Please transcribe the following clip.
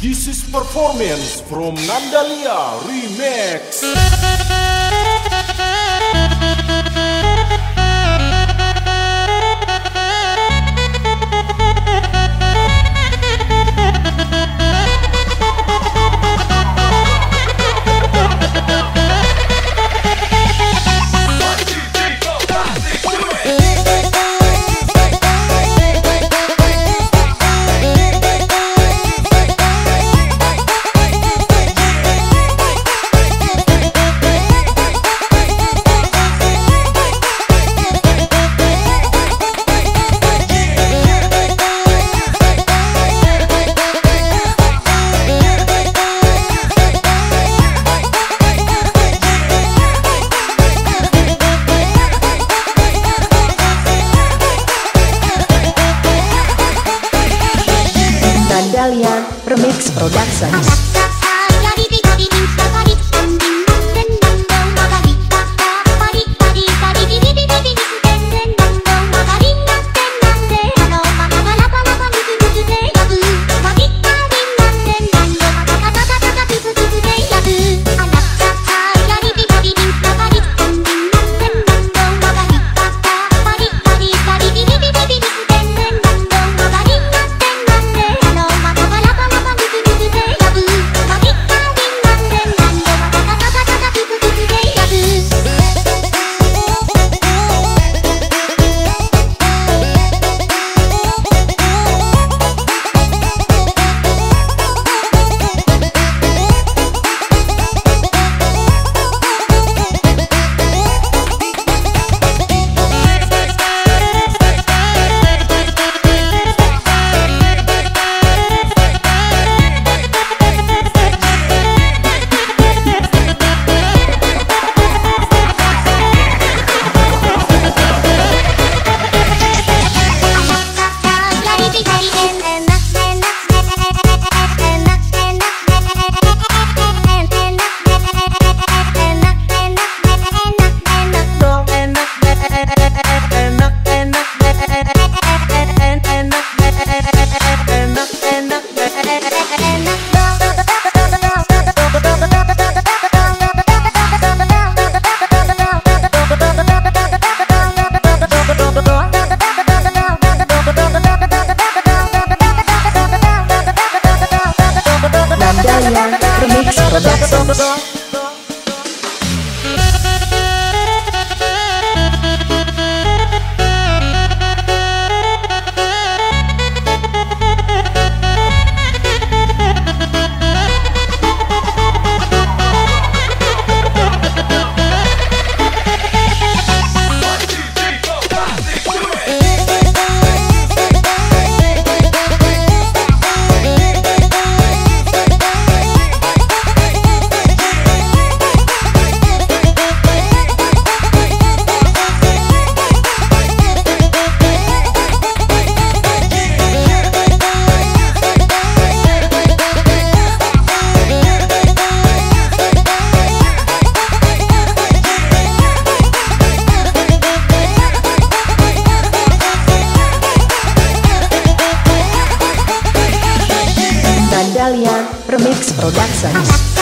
This is performance from Nandalia Remix. Productions. Nandalia Remix Productions.